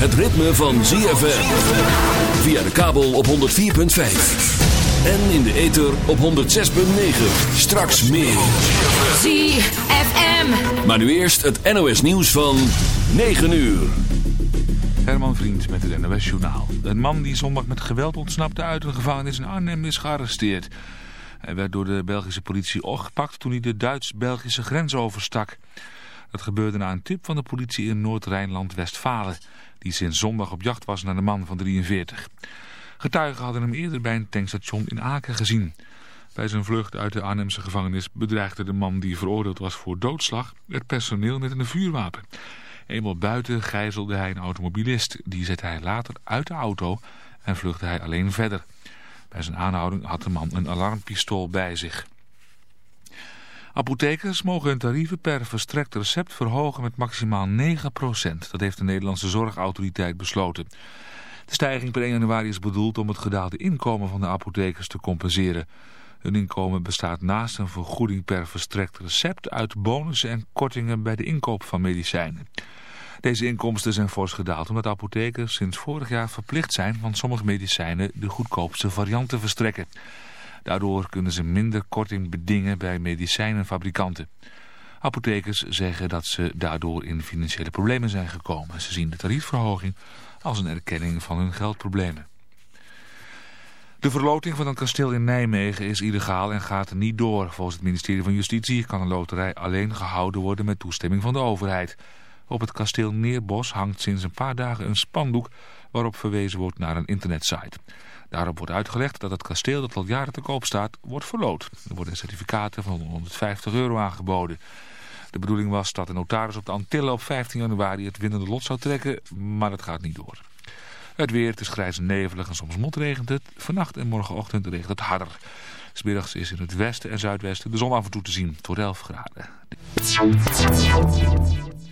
het ritme van ZFM. Via de kabel op 104.5. En in de ether op 106.9. Straks meer. ZFM. Maar nu eerst het NOS nieuws van 9 uur. Herman Vriend met het NOS Journaal. Een man die zondag met geweld ontsnapte uit een gevangenis in Arnhem is gearresteerd. Hij werd door de Belgische politie opgepakt toen hij de Duits-Belgische grens overstak. Dat gebeurde na een tip van de politie in Noord-Rijnland-Westfalen... die sinds zondag op jacht was naar de man van 43. Getuigen hadden hem eerder bij een tankstation in Aken gezien. Bij zijn vlucht uit de Arnhemse gevangenis bedreigde de man die veroordeeld was voor doodslag... het personeel met een vuurwapen. Eenmaal buiten gijzelde hij een automobilist. Die zette hij later uit de auto en vluchtte hij alleen verder. Bij zijn aanhouding had de man een alarmpistool bij zich. Apothekers mogen hun tarieven per verstrekt recept verhogen met maximaal 9%. Dat heeft de Nederlandse Zorgautoriteit besloten. De stijging per 1 januari is bedoeld om het gedaalde inkomen van de apothekers te compenseren. Hun inkomen bestaat naast een vergoeding per verstrekt recept uit bonussen en kortingen bij de inkoop van medicijnen. Deze inkomsten zijn fors gedaald omdat apothekers sinds vorig jaar verplicht zijn van sommige medicijnen de goedkoopste variant te verstrekken. Daardoor kunnen ze minder korting bedingen bij medicijnenfabrikanten. Apothekers zeggen dat ze daardoor in financiële problemen zijn gekomen. Ze zien de tariefverhoging als een erkenning van hun geldproblemen. De verloting van een kasteel in Nijmegen is illegaal en gaat niet door. Volgens het ministerie van Justitie kan een loterij alleen gehouden worden met toestemming van de overheid. Op het kasteel Neerbos hangt sinds een paar dagen een spandoek waarop verwezen wordt naar een internetsite. Daarop wordt uitgelegd dat het kasteel dat al jaren te koop staat, wordt verloot. Er worden certificaten van 150 euro aangeboden. De bedoeling was dat de notaris op de Antillen op 15 januari het winnende lot zou trekken, maar dat gaat niet door. Het weer, het is grijs en nevelig en soms motregent het. Vannacht en morgenochtend regent het harder. Smiddags is in het westen en zuidwesten de zon af en toe te zien. Tot 11 graden.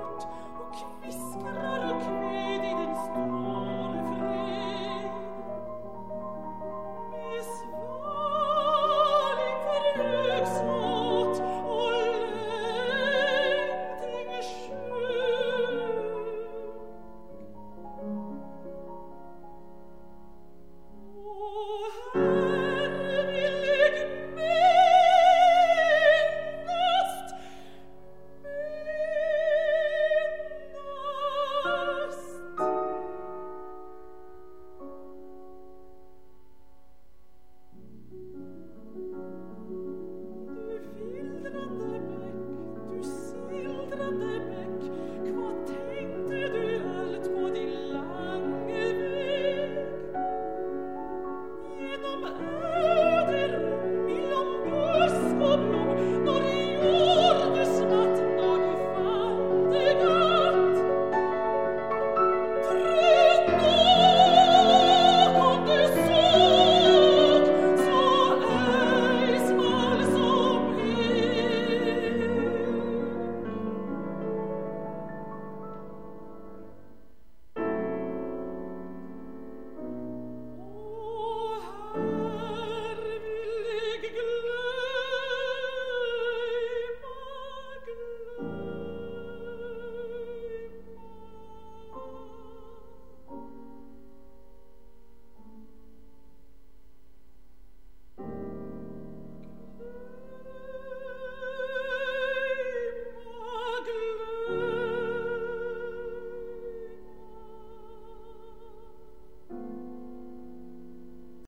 heart.